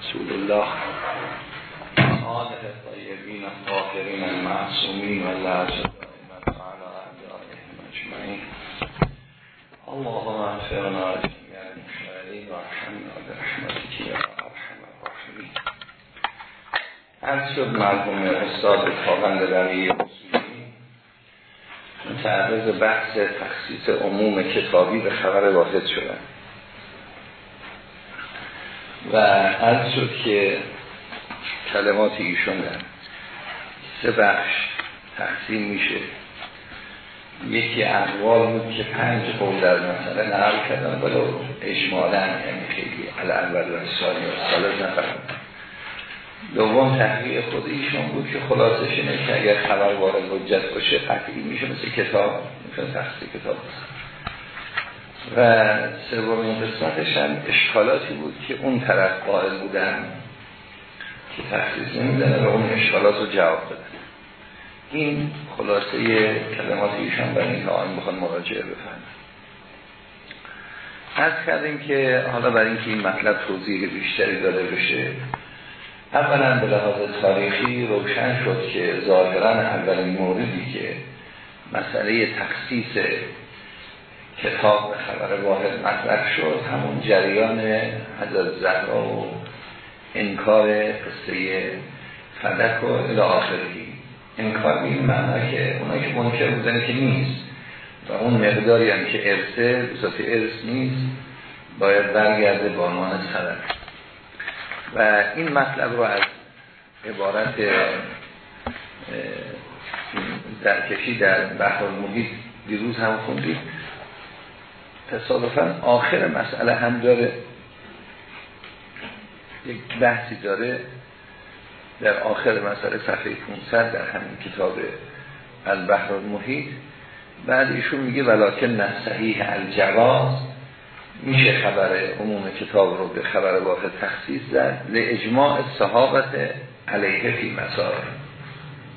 رسول الله. آله الطیبین الطاهرین المعصومین و لعز دائمت على اعدائهم اجمعین. اللهم انفرنا جميع المشاهدین و ارحمنا برحمتك یا ارحم الراحمین. هر شد مرحوم استاد بقیه اصولی متعرض بحث تخصیص عموم کتابی به خبر واحد شدن. و عرض شد که کلمات ایشون در سه بخش تقسیم میشه یکی اقوال بود که پنج قول در مسئله نقل کردن ولو اجمالا یعنی خیلی الاول و سالی و سالت نفرم دوم تحقیق خود ایشون بود که خلاصش اینه که اگر خبر وارد حجت باشه قطعی میشه مثل کتاب میشه تخصیص کتاب بسن. و سومین قسمتش هم اشکالاتی بود که اون طرف قائل بودن که تخصیص نمیدن و اون اشکالات رو جواب دادن این خلاصه کلمات ایشان برای اینکه آن بخوان مراجعه بفهمن از کردیم که حالا برای اینکه این مطلب توضیح بیشتری داده بشه اولا به لحاظ تاریخی روشن شد که ظاهرا اولین موردی که مسئله تخصیص کتاب خبر واحد مطرح شد. همون جریان حضرت زهرا و انکار قصه فدک و الى آخری انکار به این معنا که اونایی که منکر بودن که نیست. و اون مقداری هم که ارثه بساط ارث نیست باید برگرده با عنوان صدق و این مطلب رو از عبارت درکشی در بحر المحیط دیروز هم خوندید تصادفا آخر مسئله هم داره. یک بحثی داره در آخر مسئله صفحه 500 در همین کتاب البحر المحیط. بعد ایشون میگه ولیکن نصحیح الجواز. میشه خبر عموم کتاب رو به خبر واحد تخصیص زد. لاجماع صحابت علیه فی مسائل.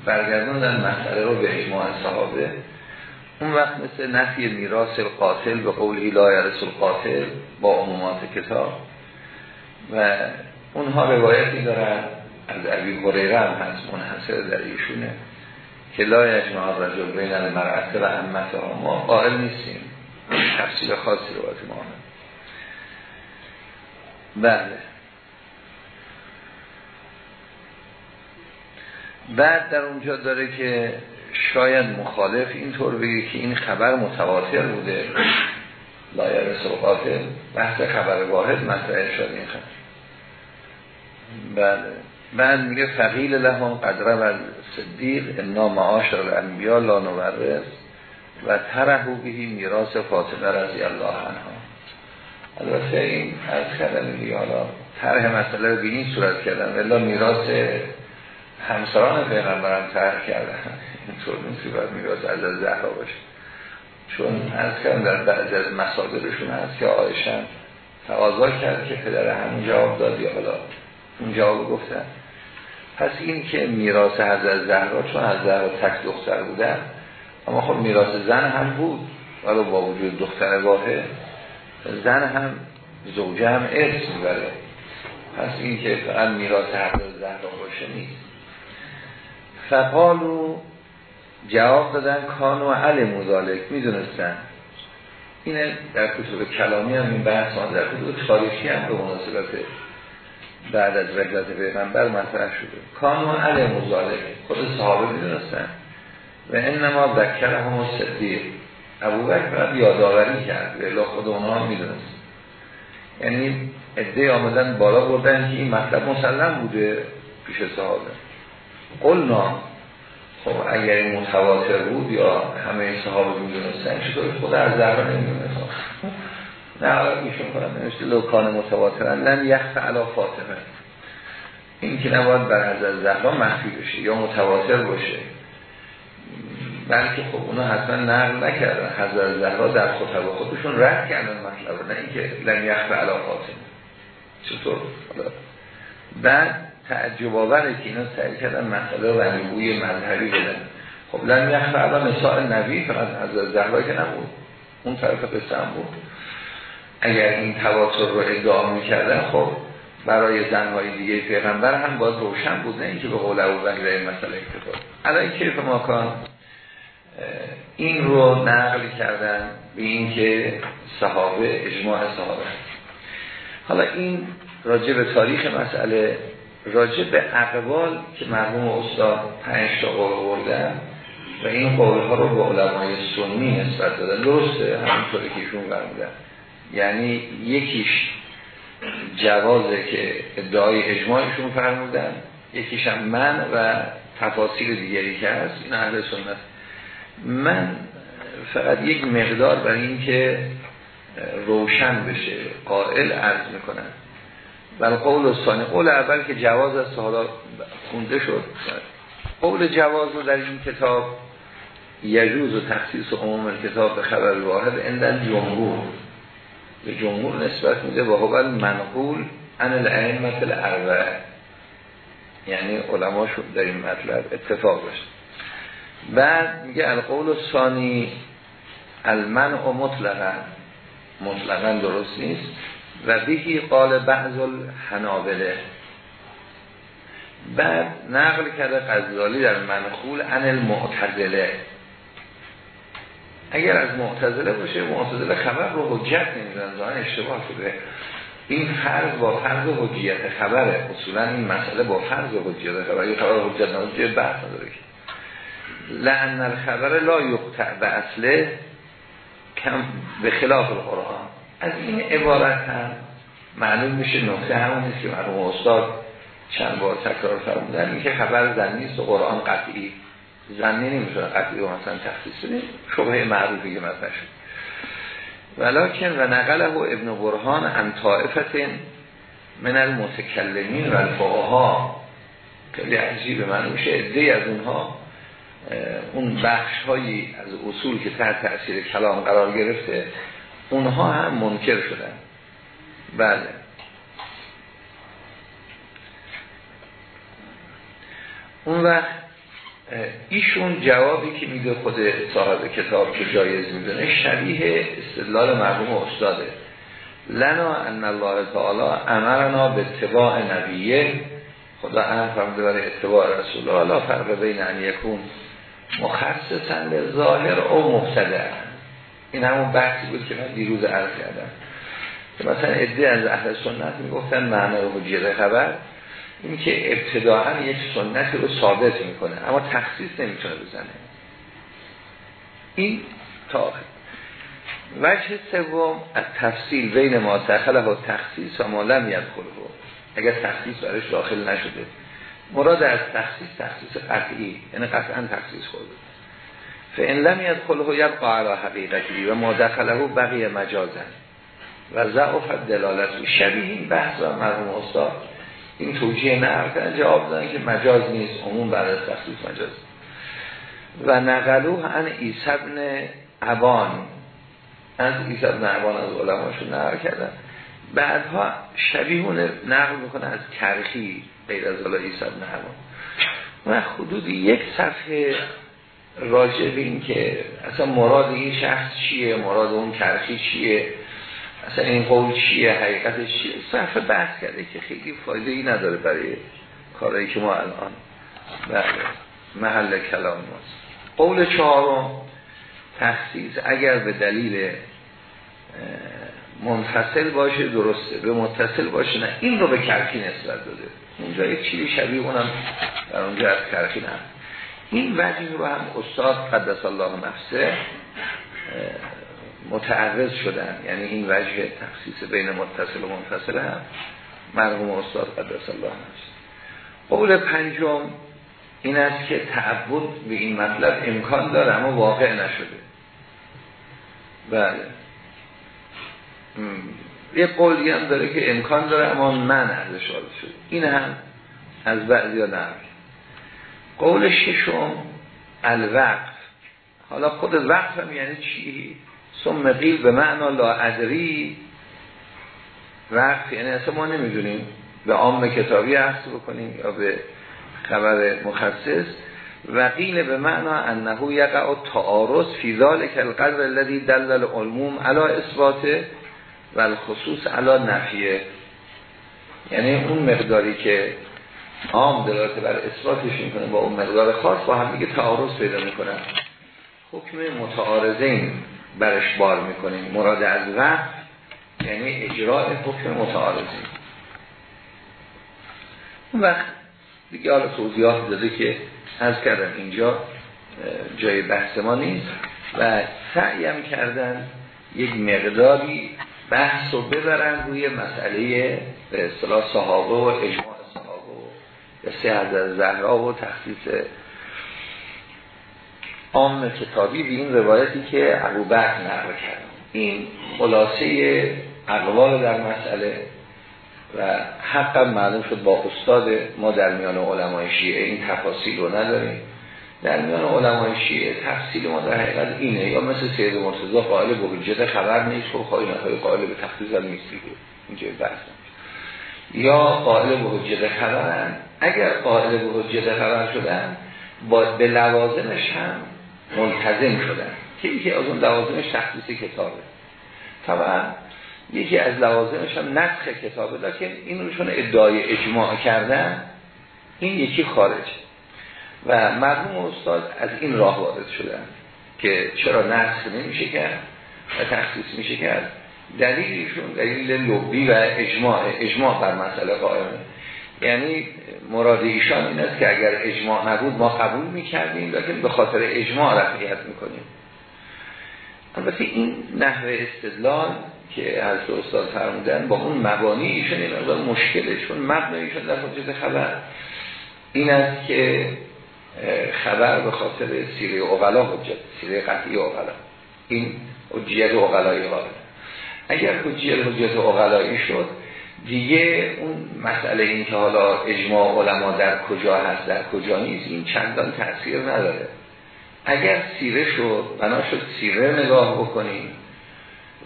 برگردوندن مسئله رو به اجماع صحابه. اون وقت مثل نفی میراث القاتل به قول لا یرث القاتل با عمومات کتاب و اونها روایتی دارن از ابی هریره هم هست منحصر در ایشونه که لا یجمع رجل بین المرأه و امتها ما قائل نیستیم. تفصیل خاصی روایت ما هم بله. بعد در اونجا داره که شاید مخالف اینطور بگه که این خبر متواتر بوده. لایه سوقات بحث خبر واحد مطرح شد این خبر. بله. بعد میگه فقیل لهم قدره و صدیق انا معاشر الانبیاء لا نورث و ترهو بهی میراث فاطمه رضی الله عنها. البته این از دیگه حالا طرح مسئله رو به این صورت کردن الا میراث همسران پیغمبرم طرح کردن. اینطور نیستی باید میراث از از زهرا باشه. چون از کردن در بعض از مصادرشون هست که آیشن تقاضا کرد که پدر همون جواب داد. یا حالا اون جواب گفتن. پس این که میراث حضرت زهرا چون از زهرا تک دختر بودن اما خب میراث زن هم بود. ولی با وجود دختر واحد زن هم زوجه هم ارث می‌بره. پس این که فقط میراث حضرت زهرا باشه نیست. فقالو جواب دادن کانو علی مزالک می‌دونستن. اینه در کتب کلامی هم این بحث ما در کتب تاریخی هم به مناسبت بعد از رجلت پیغمبر مطرح شده. کانو علی مزالک خود صحابه می‌دونستن. و انما ذکر هم صدیق ابو بکر یادآوری کرد به خود اونها می‌دونست یعنی ادعای آمدن بالا بردن که این مطلب مسلم بوده پیش صحابه. قلنا خب اگر این متواتر بود یا همه صحابه می‌دونستن چطور خود از ذره نمی‌دونست؟ نه میشون کنم نوشته لوکان متواترن لن یخت علا فاطمه. این که نباید بر از زهرا مخفی بشه یا متواتر باشه. بلکه خب اونا حتما نقل نکردن. حضرت زهرا در خطب خودشون رد کردن مطلب نه اینکه لن یخت علا فاطمه. چطور؟ بعد تعجب آوره که اینا سعی کردن مسئله و نبوی مذهبی بدن. خب لن یخت علا مثال نبی فقط حضرت زهرا که نبود. اون طرف قصه هم بود. اگر این تواتر رو ادعا می‌کردن خب برای زنهای دیگه پیغمبر هم باید روشن بود نه اینکه به قول ابو بکر این مسئله اکتفا الان کیف ماکان این رو نقل کردن به اینکه صحابه اجماع صحابه. حالا این راجع به تاریخ مسئله راجع به اقوال که مرحوم استاد پنج تا قول بردن و این قول ها رو به علمای سنی نسبت دادن. درسته همونطوری که ایشون فرمودن. یعنی یکیش جوازه که ادعای اجماعشون فرمودن یکیش هم من و تفاصیل دیگری که هست این اهل سنت. من فقط یک مقدار برای اینکه روشن بشه قائل عرض می‌کنن ولی قول ثانی قول اول که جواز است حالا خونده شد. قول جواز رو در این کتاب یجوز و تخصیص و عموم کتاب به خبر واحد اندن جمهور. به جمهور نسبت میده و هو منقول ان الائمه الاربعه. یعنی علما شد در این مطلب اتفاق داشت. بعد میگه القول ثانی المنع مطلقا. مطلقا درست نیست. و بهی قال بعض الحنابله. بعد نقل کرده غزالی در منخول ان المعتزله. اگر از معتزله باشه معتزله خبر رو حجت نمیدن ظاهر اشتباه شده. این فرض با فرض حجیت خبره. اصولا این مسئله با فرض حجیت خبره. اگه خبر حجت نداره بحث نداره لعن الخبر لا یقطع به اصله کم به خلاف القرآن. از این عبارت هم معلوم میشه نقطه همون که مرحوم استاد چند بار تکرار فرمودن. این که خبر زنی است و قرآن قطعی. زنی نمی‌تونه قطعی و مثلا تخصیص بدیم شبه معروفی که مطرح شد. ولیکن و نقله و ابن برهان ان طائفت من المتکلمین و الفقها خیلی عجیب من میشه. ادهی از اونها اون بخش هایی از اصول که تحت تأثیر کلام قرار گرفته اونها هم منکر شدن. بله. اون وقت ایشون جوابی که میده خود صاحب کتاب که جایز می‌دونه شبیه استدلال مرحوم استاده. لنا ان الله تعالی امرنا به اتباع نبیه. خدا امر فرموده برای اتباع رسول الله فرق بین ان یکون مخصصا به ظاهر او مبتدع. این همون بحثی بود که من دیروز عرض کردم. که مثلا عده از اهل سنت می‌گفتن معنی حجیت خبر این که ابتداعا یک سنت رو ثابت می‌کنه اما تخصیص نمی‌تونه بزنه. این تا وجه سوم از تفصیل بین ما دخله و تخصیص و ما لم یدخله اگر تخصیص برش داخل نشده. مراد از تخصیص تخصیص قطعی یعنی قطعا تخصیص خورده فان لم یدخله یبقى على حقیقتی و ما دخله بقیه مجازن و ضعف دلالت شبیه این بحث و مرحوم استاد. این توجیه نقل جواب دادن که مجاز نیست. عموم بعد از تخصیص مجاز. و نقلوه ان عیسی ابن عبان از عیسی ابن عبان از علماشون نقل کردن. بعدها شبیهونه نقل می‌کنه از کرخی غیر از الله عیسی ابن عبان و حدود یک صفحه راجع به این که اصلا مراد این شخص چیه؟ مراد اون کرخی چیه؟ اصلا این قول چیه؟ حقیقتش چیه؟ صرف بحث کرده که خیلی فایده ای نداره برای کارهایی که ما الان بله محل کلام ماست. قول چهارم تخصیص اگر به دلیل منفصل باشه درسته به متصل باشه نه. این رو به کرکی نسبت داده. اونجا یک چیزی شبیه اونم در اونجا از کرکی نه. این وجه رو هم استاد قدس الله نفسه متعرض شدن. یعنی این وجه تخصیص بین متصل و منفصل هم مرحوم استاد قدس الله هست قول پنجم این است که تعبد به این مطلب امکان داره اما واقع نشده. بله. یه قولی هم داره که امکان داره اما من ازش شده. این هم از بعضی ها قول ششم الوقف. حالا خود وقف هم یعنی چی؟ ثم قیل به معنا لا ادری. وقت یعنی اصلا ما نمی‌دونیم به عام کتابی عرض بکنیم یا به خبر مخصص. و قیل به معنا انه یقع تعارض فی ذلک القدر الذي دلل العلوم علی اثبات و الخصوص علی نفیه. یعنی اون مقداری که عام دلالت بر اثباتش می‌کنه با اون مقدار خاص با هم دیگه تعارض پیدا می‌کنن. حکم متعارضین برش بار می‌کنیم مراد از وقت یعنی اجراء حکم متعارضین. اون وقت دیگه حالا توضیحات داده که از کردم اینجا جای بحث ما نیست و سعیم کردن یک مقداری بحث رو ببرن روی مسئله به اصطلاح صحابه و اجماع و سه از زهرا و تخصیص عام کتابی به این روایتی که ابو بکر نقل کرد. این خلاصه اقوال در مسئله و حقا معلوم شد با استاد ما در میان علمای شیعه این تفاصیل رو نداریم. در میان علمای شیعه تفصیل ما در حقیقت اینه. یا مثل سید مرتضی قائل به حجت خبر نیست خب خواهی نخواهی قائل به تخصیص هم نیستی بود اینجا بحث یا قائل به حجت خبرن اگر قائل به حجت خبر شدن با به لوازمش هم ملتزم شدن. که یکی از اون لوازمش تخصیص کتابه. طبعا یکی از لوازمش هم نسخ کتابه لیکن این رو ادعای اجماع کردن این یکی خارج. و مرحوم استاد از این راه وارد شدن که چرا نسخ نمیشه کرد و تخصیص میشه کرد. دلیلشون دلیل لبی و اجماع. اجماع بر مسئله قائمه. یعنی مراد ایشان این است که اگر اجماع نبود ما قبول می‌کردیم لیکن به خاطر اجماع رفعیت می‌کنیم. البته این نحوه استدلال که از استاد فرمودن با اون مبانی ایشان این مشکله چون مبنی ایشان در حجت خبر. این است که خبر به خاطر سیره اغلا حجت سیره قطعی اغلا این حجیت اغلایی غالب. اگر حجیت حجت اغلایی شد دیگه اون مسئله این که حالا اجماع علما در کجا هست در کجا نیست این چندان تاثیر نداره. اگر سیره شد بنا شد سیره نگاه بکنیم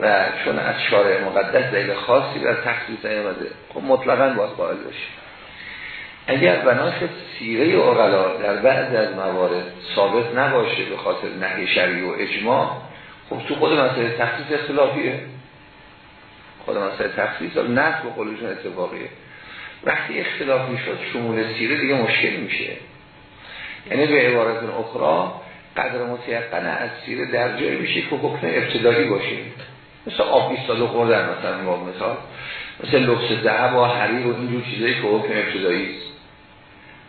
و چون از شارع مقدس دلیل خاصی بر تخصیص نیامده خب مطلقا باید قائل بشیم. اگر بنا شد سیره اغلا در بعض از موارد ثابت نباشه به خاطر نهی شرعی و اجماع خب تو خود مسئله تخصیص اختلافیه. مسئله تخصیص و نفت و قلوشون اتفاقیه. وقتی اختلاف می‌شد شمول سیره دیگه مشکل میشه. یعنی به عبارت اخرى قدر متیقن از سیره در جایی میشه که حکم ابتدایی باشه. مثل آب ایستاده خوردن مثلا با مثال. مثل لبس ذهب و حریر و اینجور چیزایی که حکم ابتدایی است.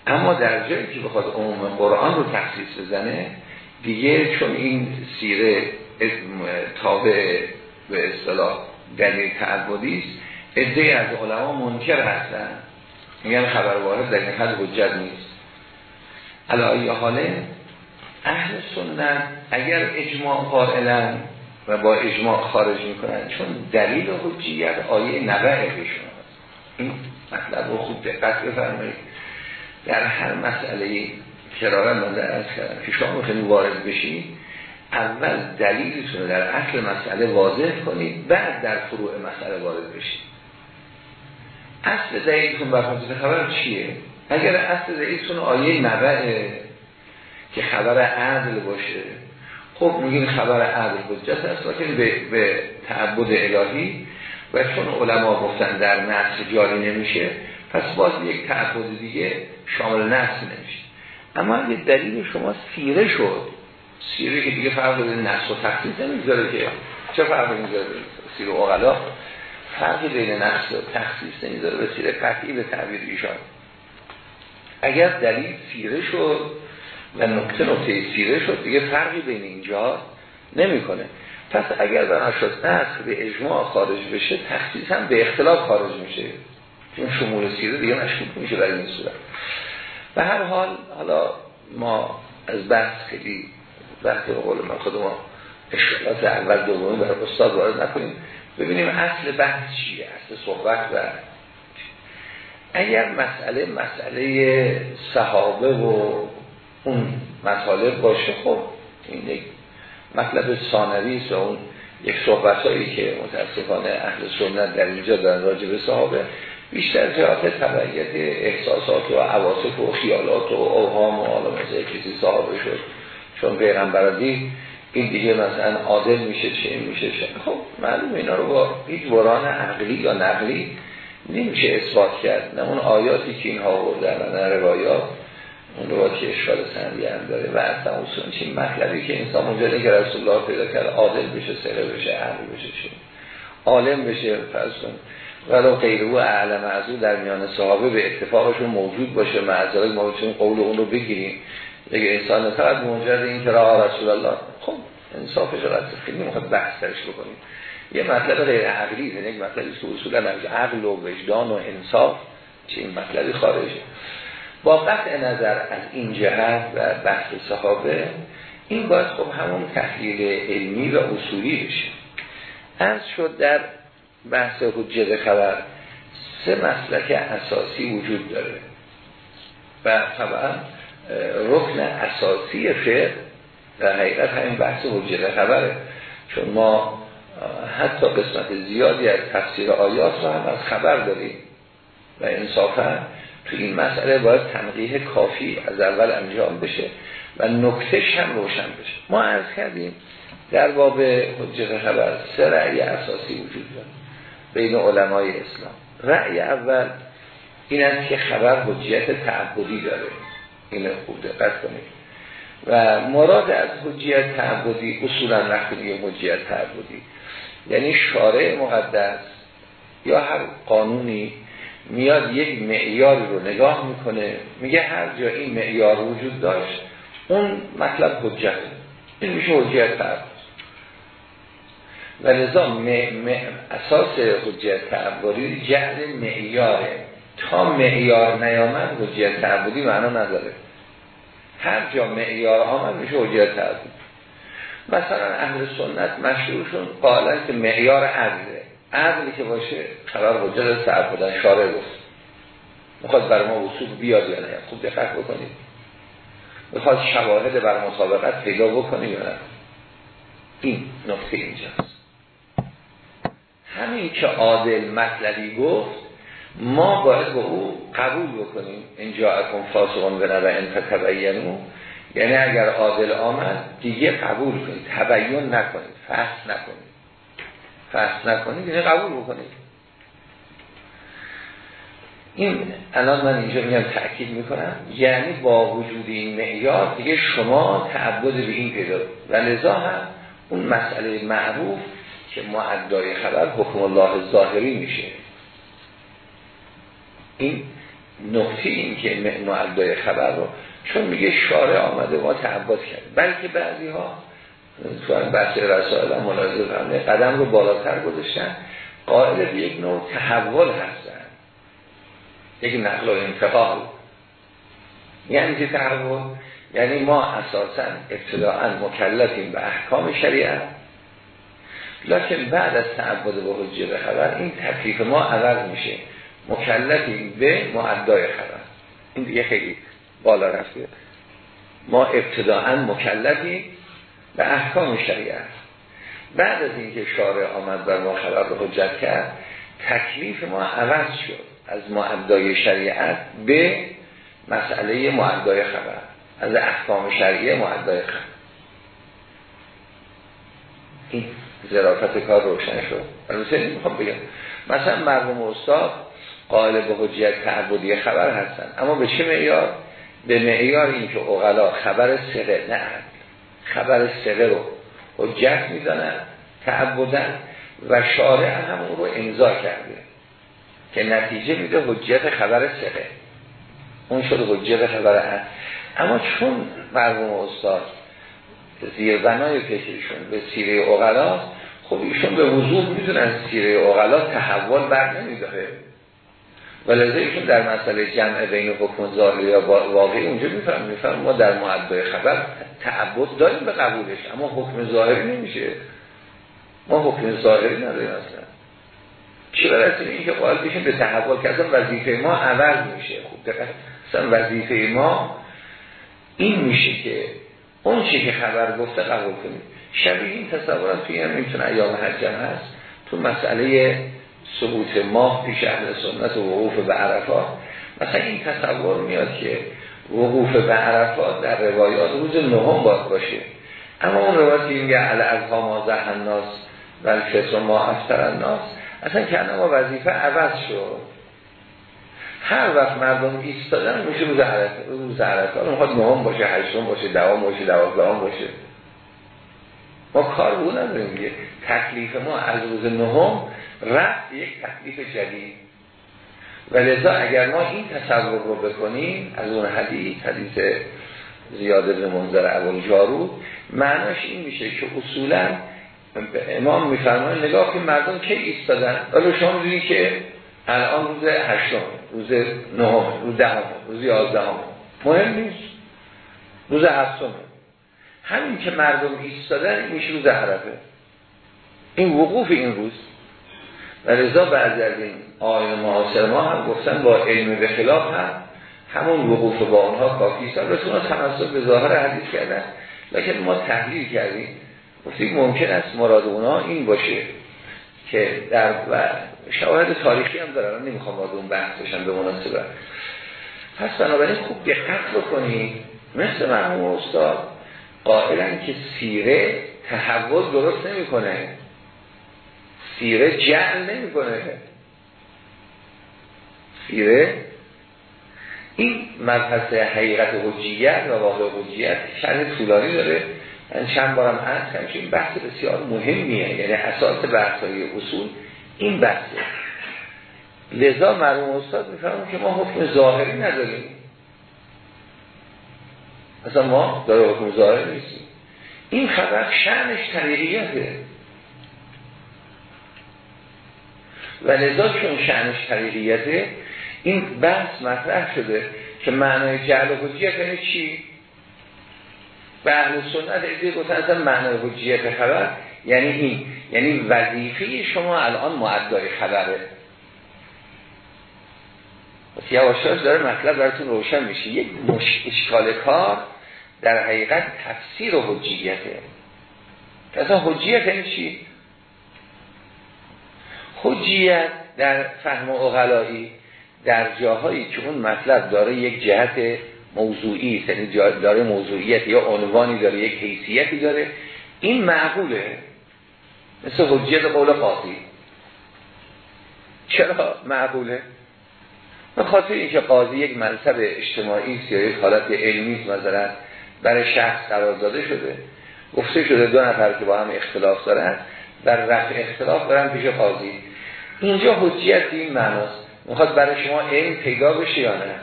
اما در جایی که بخواد عموم قرآن رو تخصیص بزنه دیگه چون این سیره تابع به اصطلاح دلیل تعبدی است. عده از علما منکر هستن میگن خبر وارد در این حد حجت نیست. علایه حاله اهل سنت اگر اجماع قائلن و با اجماع خارج می‌کنن چون دلیل حجیت آیه نبع بشون این مطلب رو خوب دقت بفرمایید. در هر مسئله کرارا من در از کردم؟ که شما خیلی وارد بشید اول دلیلتون در اصل مسئله واضح کنید بعد در فروع مسئله وارد بشید. اصل دلیلتون بر خبر چیه؟ اگر اصل دلیلتون آیه نبعه که خبر عدل باشه خب میگین خبر عدل حجت هست لیکن به, به تعبد الهی و چون علما گفتن در نفس جاری نمیشه پس باز یک تعبد دیگه شامل نفس نمیشه. اما یه دلیل شما سیره شد سیره که دیگه فرق بین نفس و تخصیص نمی‌ذاره که. چه فرق نمی‌ذاره سیره اغلا فرق بین نفس و تخصیص نمی‌ذاره به سیره قطعی به تعبیر ایشان. اگر دلیل سیره شد و نکته نکته سیره شد دیگه فرقی بین اینجا نمی‌کنه. پس اگر بنا شد نصر به اجماع خارج بشه تخصیص هم به اختلاف خارج میشه. چون شمول سیره دیگه مشکوک میشه برای این صورت. به هر حال حالا ما از بحث خیلی وقتی به قول من خود ما اشکالات اول دومی برای استاد وارد نکنیم ببینیم اصل بحث چیه اصل صحبت و اگر مسئله مسئله صحابه و اون مطالب باشه خب این یک مطلب ثانوی است اون یک صحبت هایی که متاسفانه اهل سنت در اینجا دارن راجع به صحابه بیشتر جهات تبعیت احساسات و عواطف و خیالات و اوهام و مثل کسی صحابه شد. چون پیغمبرادی این دیگه مثلا عادل میشه چه میشه چه خب معلوم اینا رو با هیچ وران عقلی یا نقلی نمیشه اثبات کرد. نه اون آیاتی که اینها آوردن نه روایات. اون رو که اشکال سندی هم داره؟ و اصلا اصلا چین مطلبی که انسان مجرده که رسول الله پیدا کرد عادل بشه سره بشه عقل بشه چه. عالم بشه فرض کن. ولو غیر او اعلم از او در میان صحابه به اتفاقشون موجود باشه. معذرت ما بتونیم قول اون رو بگیریم. دیگه انسان فقط مجرد این که راه رسول الله. خب انصافش رو خیلی می‌خواد بحث درش بکنیم. یه مطلب غیر عقلی یک مطلبی که اصولا از عقل و وجدان و انصاف چه این مطلبی خارجه. با قطع نظر از این جهت و بحث صحابه این باید خب همون تحلیل علمی و اصولی بشه. از شد در بحث حجت خبر سه مسلک اساسی وجود داره. و طبعا رکن اساسی فقه در حقیقت همین بحث حجت خبره. چون ما حتی قسمت زیادی از تفسیر آیات رو هم از خبر داریم. و انصافا تو این مسئله باید تنقیه کافی از اول انجام بشه و نکتش هم روشن بشه. ما از کردیم در باب حجت خبر سه رأی اساسی وجود داره بین علمای اسلام. رأی اول این است که خبر حجیت تعبدی داره. این خوب دقت کنید. و مراد از حجیت تعبدی اصولا وقتی حجیت تعبدی یعنی شارع مقدس یا هر قانونی میاد یک معیاری رو نگاه می‌کنه میگه هر جا این معیار وجود داشت اون مطلب حجت این میشه حجیت تعبد. و لذا اساس حجیت تعبدی جعل معیاره. تا معیار نیامد حجیت تعبدی معنا نداره. هر جا معیار آمد میشه حجیت تعبدی. مثلا اهل سنت مشهورشون قائلن که معیار عدله. عدلی که باشه قرار حجت صعب بودن شارع گفت می‌خواد بر ما وصول بیاد یا نه؟ خوب دقت بکنید. می‌خواد شواهد بر مسابقت پیدا بکنید یا نه؟ این نقطه اینجاست. همین که عادل مطلبی گفت ما باید با او قبول بکنیم. اینجا اکن فاسقون به نوع انفتبینو یعنی اگر عادل آمد دیگه قبول کنید. تبیین نکنید. فحص نکنید. فحص نکنید دیگه قبول بکنید. این الان من اینجا میگم تأکید می‌کنم. یعنی با وجود این معیار دیگه شما تعبد به این پیدا. و لذا هم اون مسئله معروف که معدای خبر حکم الله ظاهری میشه. این نقطه این که معدای خبر رو چون میگه شارع آمده ما تعبد کرد. بلکه بعضی ها تو بحث رسائل هم ملاحظه قدم رو بالاتر گذاشتن. قائل به یک نوع تحول هستن. یک نقل و انتقال. یعنی که تحول؟ یعنی ما اساسا ابتداعا مکلفیم به احکام شریعت لکن بعد از تعبد با حجه خبر این تکلیف ما عوض میشه. مکلفیم به معدای خبر. این دیگه خیلی بالا رفته. ما ابتداعا مکلفیم به احکام شریعت بعد از اینکه شارع آمد بر ما خبر رو حجت کرد تکلیف ما عوض شد از معدای شریعت به مسئله معدای خبر. از احکام شریعه معدای خبر. این ظرافت کار روشن شد. مثلا مرحوم استاد قائل به حجیت تعبدی خبر هستن. اما به چه معیار؟ به معیار این که اغلا خبر سره نه خبر سره رو حجت می‌دانن تعبدن و شارع هم اون رو امضا کرده که نتیجه میده حجیت خبر سره اون شده حجیت خبر هست اما چون مرحوم استاد زیربنای فکرشون به سیره اغلا خب ایشون به وضوح می‌دونن سیره اغلا تحول بر نمیداره. ولذا ایشون در مسئله جمع بین حکم ظاهری یا واقعی اونجا میفهم میفهم ما در معدای خبر تعبد داریم به قبولش اما حکم ظاهری نمیشه. ما حکم ظاهری نداریم اصلا. چه برسیم این که قائل بشیم به تحول که وظیفه ما عوض میشه. خوب اصلا وظیفه ما این میشه که اون که خبر گفته قبول کنیم. شبیه این تصورات توی هم می‌تونه ایام حجم هست تو مسئله ثبوت ماه پیش اهل سنت و وقوف به عرفات مثلا این تصور میاد که وقوف به عرفات در روایات روز نهم باید باشه. اما اون روایتی میگه علی از ما زهن ناس و الفطر ما افتر الناس اصلا که ما وظیفه عوض شد. هر وقت مردم ایستادن میشه روز عرفه روز عرفه. حالا می‌خواد نهم باشه هشتم باشه دوام باشه دوازدهم باشه. ما کار بود نداریم. دیگه تکلیف ما از روز نهم رفت یک تکلیف جدید. و لذا اگر ما این تصور رو بکنیم از اون حدیث حدیث زیاده به منظر اول جارو معناش این میشه که اصولا امام میفرماید نگاه که مردم کی ایستادن؟ ولی شما می‌دونی که الان روز هشتم روز نهم روز دهم روز یازدهم. مهم نیست. روز هفتم. همین که مردم ایستادن میشه روز عرفه این وقوف این روز. و رضا بعد از این آین معاصر ما هم گفتن با علم به خلاف هم همون وقوف با اونها کافی است. رسول تناسب به ظاهر حدیث کردن. لیکن ما تحلیل کردیم. گفتیم ممکن است مراد اونها این باشه که در و شواهد تاریخی هم دارن. نمی‌خوام وارد اون بحث بشن به مناسبت. پس بنابراین خوب دقت بکنید مثل مرحوم استاد قائلن که سیره تحول درست نمی‌کنه. سیره جعل نمی‌کنه. سیره این مبحث حقیقت حجیت و واقع حجیت شرح طولانی داره. من چند بارم عرض کردم این بحث بسیار مهمیه. یعنی اساس بحث های اصول این بحثه. لذا مرحوم استاد می‌فهمم که ما حکم ظاهری نداریم. اصلا ما داره حکم ظاهر نیستیم. این خبر شعنش طریقیته و لذا چون شعنش طریقیته این بحث مطرح شده که معنای جعل حجیت یعنی چی؟ به اهل سنت ایده گفتن اصلا معنای حجیت خبر یعنی این. یعنی وظیفه شما الان معدای خبره. یواشاش داره مطلب براتون روشن میشه. یک مش... اشکال کار در حقیقت تفسیر و حجیته. اصلا حجیت یعنی چی؟ حجیت در فهم اغلایی در جاهایی که اون مطلب داره یک جهت موضوعی یعنی داره موضوعیت یا عنوانی داره یک حیثیتی داره. این معقوله؟ مثل حجیت قول قاضی. چرا معقوله؟ به خاطر اینکه قاضی یک منصب اجتماعی یا یک حالت علمی مثلا برای شخص قرار داده شده. گفته شده دو نفر که با هم اختلاف دارن در رفع اختلاف برن پیش قاضی. اینجا حجیت این معناست. می‌خواد برای شما علم پیدا بشه یا نه؟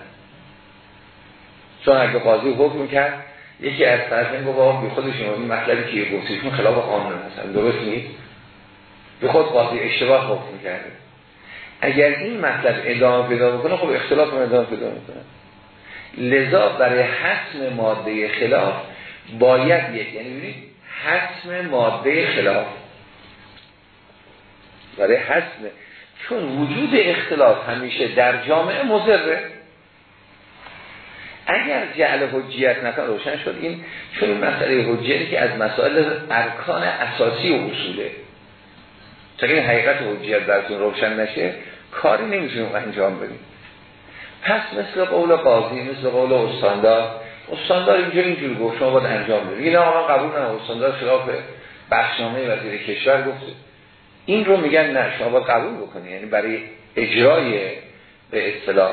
چون اگه قاضی حکم کرد یکی از طرفین گفت بی خود شما این مطلبی که گفتیشون خلاف قانون هستن درست نیست؟ به خود قاضی اشتباه حکم کرده. اگر این مطلب ادامه پیدا بکنه خب اختلاف هم ادامه پیدا می‌کنه. لذا برای حسم ماده خلاف باید یک یعنی ببینید حسم ماده خلاف برای حسم چون وجود اختلاف همیشه در جامعه مضره. اگر جعل حجیت نکن روشن شد. این چون مسئله حجیتی که از مسائل ارکان اساسی و اصوله. تا این حقیقت حجیت براتون روشن نشه کاری نمی‌تونیم انجام بدیم. پس مثل قول قاضی مثل قول استاندار استاندار اینجا اینجور گفت شما باید انجام بدیم این آقا قبول نه استاندار خلاف بخشنامه وزیر کشور گفته. این رو میگن نه شما باید قبول بکنی یعنی برای اجرای به اصطلاح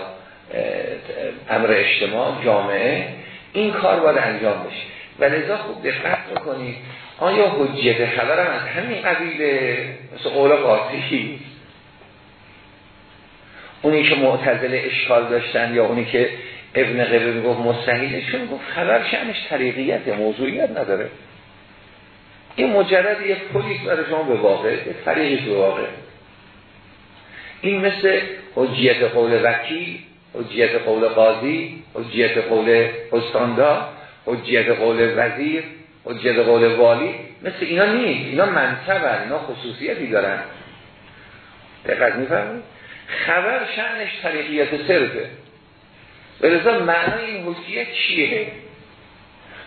امر اجتماع جامعه این کار باید انجام بشه. و لذا خوب دقت بکنید. آیا حجیت خبرم از همین قبیل مثل قول قاطعی اونی که معتزله اشکال داشتن یا اونی که ابن قبه گفت مستحیله چون گفت خبر شنش طریقیت موضوعیت نداره. این مجرد یک پلیس برای شما به واقع طریقی به واقع. این مثل حجیت قول وکیل حجیت قول قاضی حجیت قول استاندا حجیت قول وزیر حجیت قول والی مثل اینا نیست. اینا منصب اینا خصوصیتی دارن. دقیق می‌فهمید خبر شعنش طریقیت صرفه. ولذا معنی این حجیت چیه؟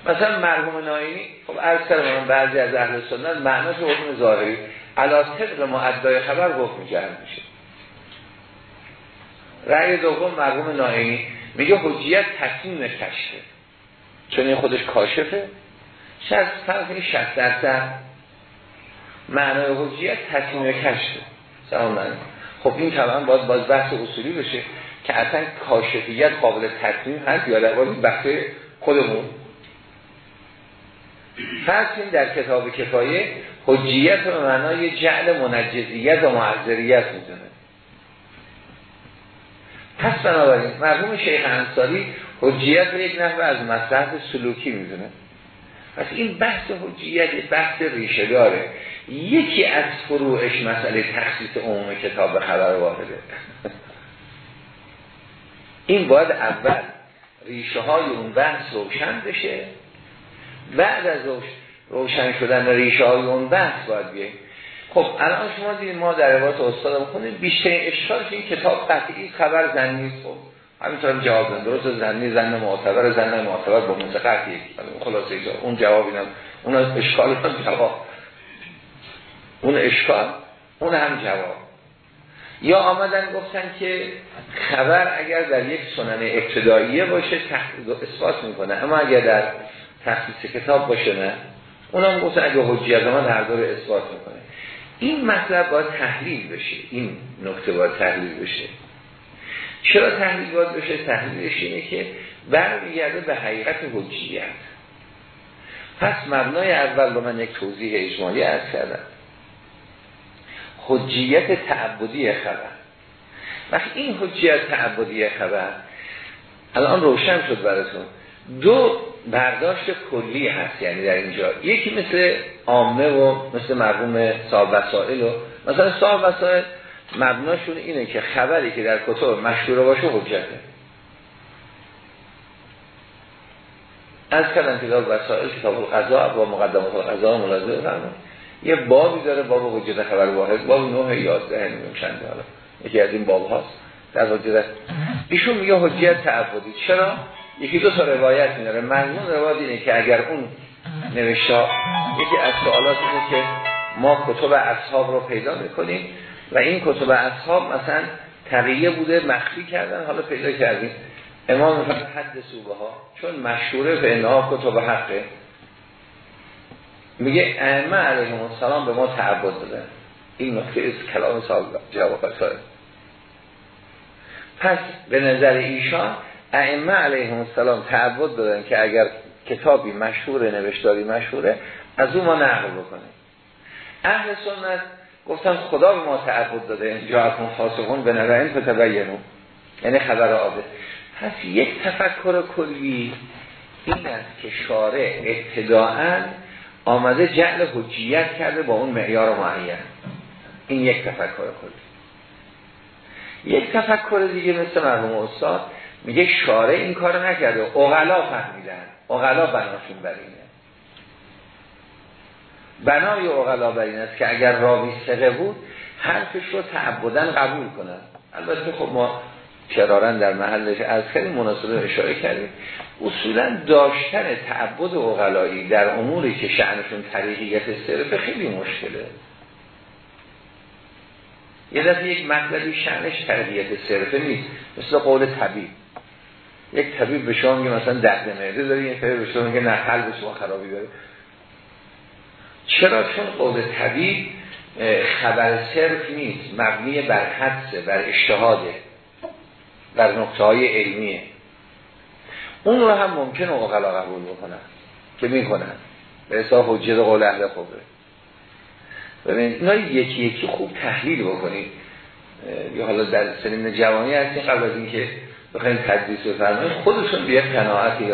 مثلا مرحوم ناینی خب عرض کردم بعضی از اهل سنت معناش حکم ظاهری. علا طبق معدای خبر حکم جهر میشه. رأی دوم مرحوم ناینی میگه حجیت تصمیم کشفه. چون خودش کاشفه. شخص طرف 60 درصد معنای حجیت تصمیم کشفه سلام خب این طبعا باید باز بحث اصولی بشه که اصلا کاشفیت قابل تصمیم هست یا در بحث خودمون. فرض در کتاب کفایه حجیت به معنای جعل منجزیت و معذریت می‌دونه. پس بنابراین مرحوم شیخ انصاری حجیت رو یک نحوه از مصلحت سلوکی می‌دونه. پس این بحث حجیت بحث ریشه داره یکی از فروعش مسئله تخصیص عموم کتاب خبر واحده. این باید اول ریشه های اون بحث روشن بشه. بعد از روشن شدن ریشه های اون بحث باید بیه خب الان شما دیدید ما در روایت استاد بخونید بیشترین اشکالش این کتاب قطعی خبر زنی خب همینطور هم جواب دادن. درست زنی زن معتبر زن معتبر با متقط یک خلاصه ایجا اون جواب اینا اون اشکال هم جواب. اون اشکال اون هم جواب. یا آمدن گفتن که خبر اگر در یک سنن ابتداییه باشه اثبات می‌کنه. اما اگر در تخصیص کتاب باشه نه. اونم گفتن اگر حجیت من هر دور اثبات می‌کنه. این مطلب باید تحلیل بشه. این نکته باید تحلیل بشه. چرا تحلیل باید بشه؟ تحلیلش اینه که برمیگرده به حقیقت حجیت. پس مبنای اول با من یک توضیح اجمالی ارز کردم. حجیت تعبدی خبر. وقتی این حجیت تعبدی خبر الان روشن شد براتون. دو برداشت کلی هست یعنی در اینجا. یکی مثل عامه و مثل مرحوم صاحب وسائل و مثلا صاحب وسائل مبناشون اینه که خبری که در کتب مشهور باشه حجته از کردن کتاب وسائل کتاب القضا با مقدمات القضا ملاحظه فرمایید یه بابی داره باب حجت خبر واحد باب 9 11 نمی‌دونم چند حالا یکی از این باب هاست. در حجت ایشون میگه حجت تعبدی. چرا؟ یکی دو تا روایت میاره مضمون روایت اینه که اگر اون نوشتا یکی از سوالات اینه که ما کتب اصحاب رو پیدا می‌کنیم و این کتب اصحاب مثلا تقییه بوده مخفی کردن حالا پیدا کردیم. امام میفرد حد سوبه ها چون مشهوره به انها کتب حقه. میگه ائمه علیهم السلام به ما تعبد دادن. این نکته از کلام سال جواب سال پس به نظر ایشان ائمه علیهم السلام تعبد دادن که اگر کتابی مشهور نوشتاری مشهوره از او ما نقل بکنیم. اهل سنت گفتن خدا به ما تعبد داده اینجا از مفاسقون به نظر این فتبینو یعنی خبر آبه. پس یک تفکر کلی این است که شارع ابتداعا آمده جعل حجیت کرده با اون معیار معین. این یک تفکر کلی. یک تفکر دیگه مثل مرحوم استاد میگه شارع این کار نکرده. اغلا فهمیدن. اغلا بناشون بر اینه. بنای اغلا بر این است که اگر راوی سقه بود حرفش رو تعبدن قبول کنن البته خب ما کرارن در محلش از خیلی مناسبه اشاره کردیم. اصولا داشتن تعبد اغلایی در اموری که شعنشون طریقیت صرف خیلی مشکله. یه دفعه یک مطلبی شعنش طریقیت صرفه نیست مثل قول طبیب. یک طبیب به شما میگه مثلا درد معده داری یک طبیب به شما میگه نه قلب خرابی داره چرا؟ چون قول طبیب خبر صرف نیست مبنی بر حدسه بر اشتهاده بر نقطه های علمیه. اون رو هم ممکن اقلا قبول بکنن که می‌کنن. به حساب حجت قول اهل خوبه ببینید اینا یکی یکی خوب تحلیل بکنید. یا حالا در سنین جوانی هستی قبل از اینکه بخواید تدریس بفرمایید خودشون بیاد قناعتی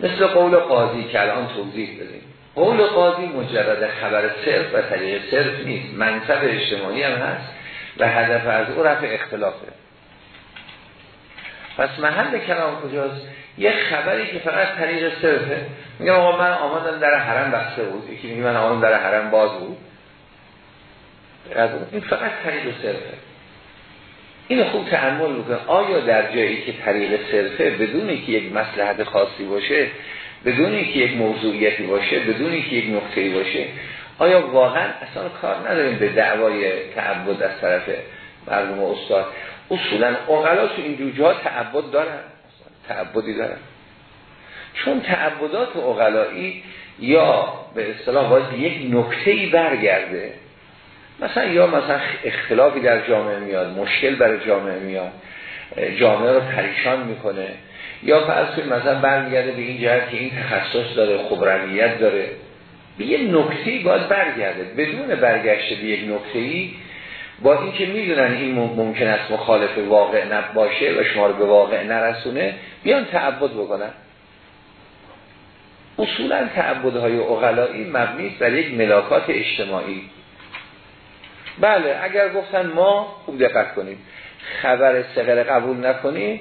مثل قول قاضی که الان توضیح بدیم. قول قاضی مجرد خبر صرف و طریق صرف نیست. منصب اجتماعی هم هست و هدف از او رفع اختلافه. پس محل کلام کجاست؟ یه خبری که فقط طریق صرفه. میگم آقا من آمدم در حرم بسته بود. یکی میگه من آمدم در حرم باز بود. این فقط طریق صرفه. این خوب تعمل بکنه آیا در جایی که طریق صرفه بدونی که یک مسلحت خاصی باشه بدونی که یک موضوعیتی باشه بدونی که یک نقطه‌ای باشه آیا واقعا اصلا کار نداریم به دعوای تعبد از طرف مردم استاد؟ اصولا اقلا تو این جوجه تعبد دارن تعبدی دارن. چون تعبدات اقلایی یا به اصطلاح باید یک نکته ای برگرده مثلا یا مثلا اختلافی در جامعه میاد مشکل برای جامعه میاد جامعه رو پریشان می‌کنه. یا فرض مثلا برمیگرده به این جهت که این تخصص داره خبرویت داره. به یه نکته باید برگرده. بدون برگشته به یک نکته ای با اینکه می‌دونن این ممکن است مخالف واقع نباشه و شما رو به واقع نرسونه بیان تعبد بکنن. اصولا تعبدهای اغلایی مبنی بر یک ملاکات اجتماعی. بله اگر گفتن ما خوب دقت کنید. خبر سقر قبول نکنیم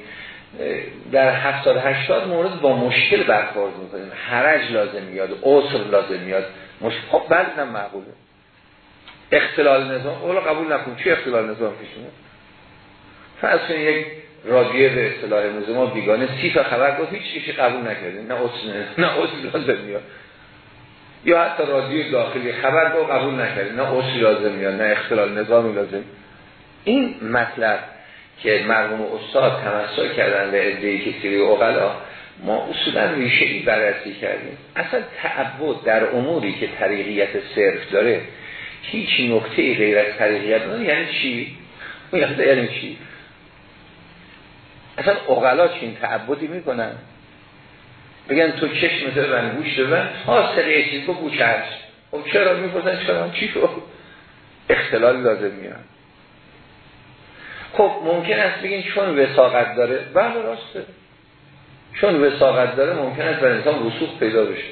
در 70 80 مورد با مشکل برخورد می‌کنیم. حرج لازم میاد عسر لازم میاد. مشکل خب نه معقوله. اختلال نظام اولا قبول نکن چی اختلال نظام پیش میاد فرض یک رادیو به اصطلاح ما بیگانه سی تا خبر گفت هیچ چیزی قبول نکردیم. نه اصل نه اصل لازم میاد. یا حتی رادیو داخلی خبر گفت قبول نکردیم. نه اصل لازم میاد نه اختلال نظامی لازم. این مطلب که مرحوم استاد تمسک کردن به ادعی که سیری اوغلا ما اصولا ریشه ای بررسی کردیم. اصلا تعبد در اموری که طریقیت صرف داره هیچ نکته غیر از طریقیت داره یعنی چی؟ یعنی چی؟ اصلا اغلا چین تعبدی می‌کنن. بگن تو چشم تو گوش ببن ها سریع چیز کو گوش هست. خب چرا؟ می‌پرسن چرا؟ چی اختلال لازم میاد. خب ممکن است بگین چون وساقت داره. بله راسته چون وساقت داره ممکن است بر انسان وسوخ پیدا بشه.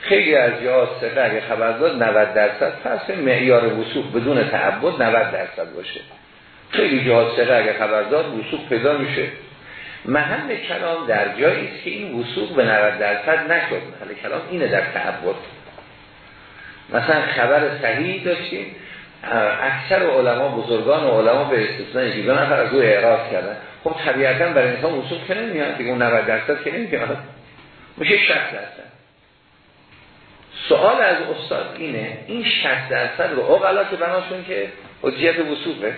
خیلی از جاها سقه اگه خبر داد 90 درصد. پس معیار وسوخ بدون تعبد 90 درصد باشه. خیلی جاها سقه اگه خبر داد وسوخ پیدا میشه. محل کلام در جایی است که این وسوق به 90 درصد نشد. محل کلام اینه در تعبد. مثلا خبر صحیح داشتیم اکثر علما بزرگان و علما به استثناء یکی دو نفر از او اعراض کردن. خب طبیعتا برای انسان وسوق که نمیاد دیگه اون 90 درصد که نمیاد. میشه 60 درصد. سوال از استاد اینه این 60 درصد رو اولا که بناشون که حجیت وسوقه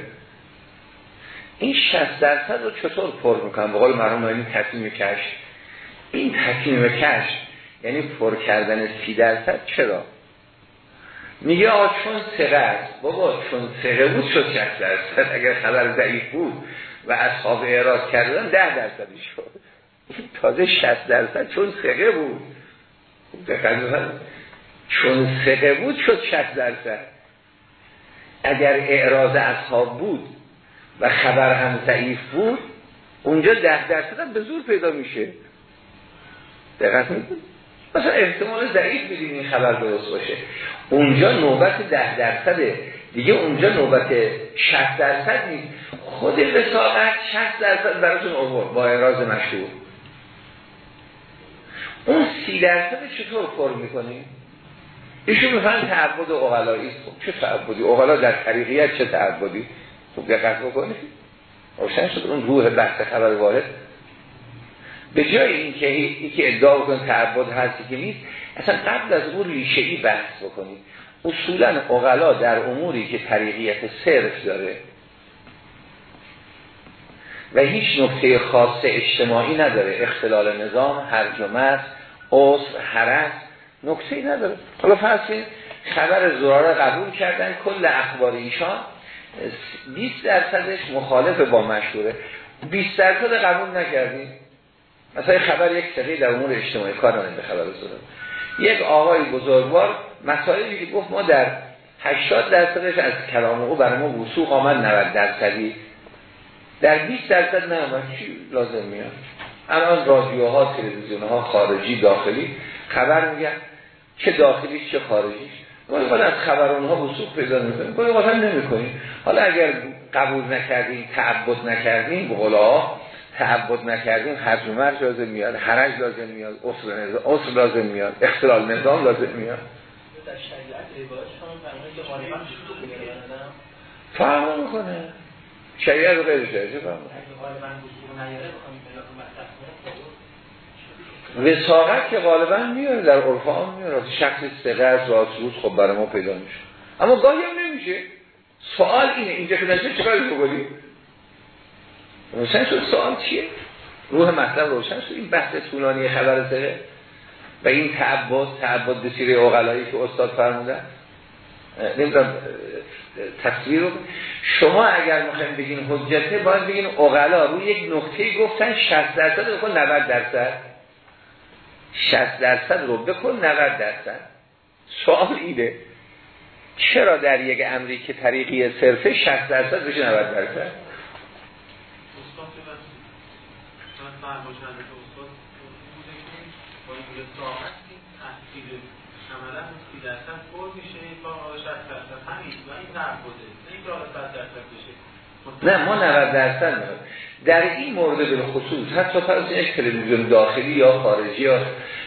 این 60 درصد رو چطور پر می‌کنم به قول مرحوم این تصمیم کش این تصمیم کش یعنی پر کردن 30 درصد چرا؟ میگه آ چون سقه است. بابا چون سقه بود شد 60 درصد اگر خبر ضعیف بود و اصحاب اعراض کردن 10 درصدی شد. تازه 60 درصد چون سقه بود. چون سقه بود شد 60 درصد. اگر اعراض اصحاب بود و خبر هم ضعیف بود اونجا ده درصد به زور پیدا میشه. دقت مثلا احتمال ضعیف میدیم این خبر درست باشه. اونجا نوبت ده درصده. دیگه اونجا نوبت 60 درصد نیست. خود وساقت 60 درصد براتون آورد با اعراض مشهور اون سی درصد چطور پر می‌کنیم ایشون میفهن تعبد اغلایی خب چه تعبدی؟ اغلا در طریقیت چه تعبدی؟ خوب دقت بکنید. روشن شد. اون روح بحث خبر وارد به جای اینکه یکی ادعا بکنید تعبد هستی که نیست اصلا قبل از اون ریشه ای بحث بکنید. اصولا اغلا در اموری که طریقیت صرف داره و هیچ نکته خاص اجتماعی نداره. اختلال نظام هرج و مرز عصر حرس نکته نداره. حالا فرض خبر زراره قبول کردن کل اخبار ایشان 20 درصدش مخالف با مشهوره. 20 درصد قبول نکردیم. مثلا خبر یک سقی در امور اجتماعی کار به خبر زدن یک آقای بزرگوار مسائلی که گفت ما در 80 درصدش از کلام او برای ما وسوق آمد 90 درصدی. در 20 درصد نه چی لازم میاد؟ الان رادیوها تلویزیون ها خارجی داخلی خبر میگن. چه داخلیش چه خارجیش گاهی از خبر اونها وسوق پیدا می‌کنیم گاهی نمی‌کنیم. حالا اگر قبول نکردیم تعبد نکردیم به تعبد نکردیم هرج و مرج لازم میاد حرج لازم میاد اصل لازم میاد اختلال نظام لازم میاد. فهم می‌کنه. شریعت غیر شریعت فهم وساقت که غالبا میاره در عرف عام میاره شخص سقه از روز خب برای ما پیدا میشه. اما گاهی هم نمیشه. سوال اینه اینجا که نشه چکار بکنیم؟ روشن شد. سوال چیه؟ روح مطلب روشن شد. این بحث طولانی خبر سقه و این تعبد تعبد به سیره اوغلایی که استاد فرمودن. نمی‌دونم تصویر رو. شما اگر می‌خوایم بگین حجته باید بگین اغلا روی یک نقطه گفتن 60 درصد رو بکن 90 درصد. 60 درصد رو بکن 90 درصد. سوال اینه چرا در یک امری طریقی صرفه 60 درصد بشه 90 درصد؟ نه ما 90 درصد در این مورد به خصوص حتی فرض یک تلویزیون داخلی یا خارجی یا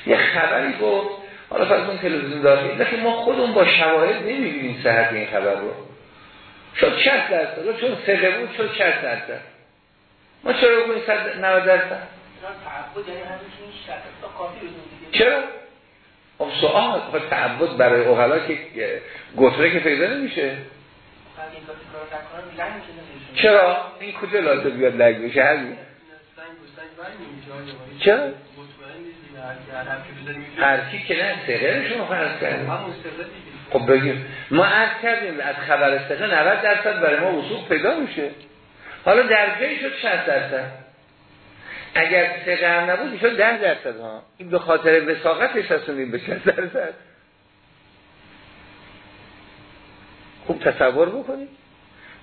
یه خبری گفت حالا فرض اون تلویزیون داخلی لیکن ما خودمون با شواهد نمی‌بینیم صحت این خبر رو. شد 60 درصد چون سقه بود شد 60 درصد. ما چرا بگویم 90 درصد؟ چرا؟ خب سوال خب تعبد برای اوغلا که گفره که پیدا نمیشه. چرا؟ این کجا لازم بیاد لگ بشه؟ همین چرا؟ هرکی که نه سقه شما فرض کردیم. خب بگیم ما عرض کردیم از خبر سقه 90 درصد برای ما وصول پیدا میشه. حالا در جایی شد 60 درصد. اگر سه نبود می‌شد ده درصد ها. این به خاطر وساقتش رسونیم به 60 درصد. خوب تصور بکنید.